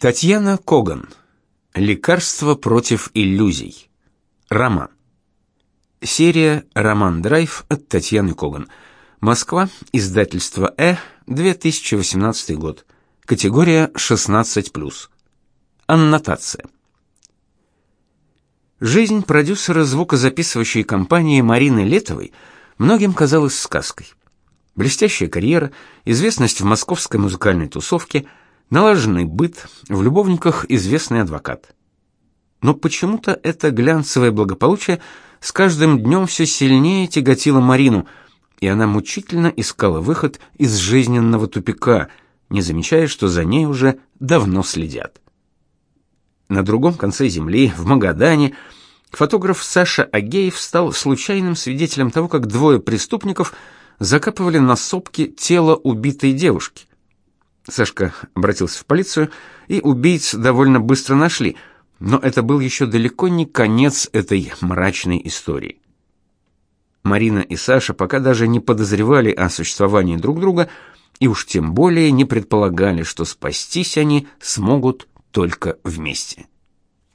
Татьяна Коган. Лекарство против иллюзий. Роман. Серия Роман Драйв от Татьяны Коган. Москва. Издательство Э. 2018 год. Категория 16+. Аннотация. Жизнь продюсера звукозаписывающей компании Марины Летовой многим казалась сказкой. Блестящая карьера, известность в московской музыкальной тусовке, налаженный быт, в любовниках известный адвокат. Но почему-то это глянцевое благополучие с каждым днем все сильнее тяготило Марину, и она мучительно искала выход из жизненного тупика, не замечая, что за ней уже давно следят. На другом конце земли, в Магадане, фотограф Саша Агеев стал случайным свидетелем того, как двое преступников закапывали на сопке тело убитой девушки. Сашка обратился в полицию, и убийц довольно быстро нашли, но это был еще далеко не конец этой мрачной истории. Марина и Саша пока даже не подозревали о существовании друг друга, и уж тем более не предполагали, что спастись они смогут только вместе.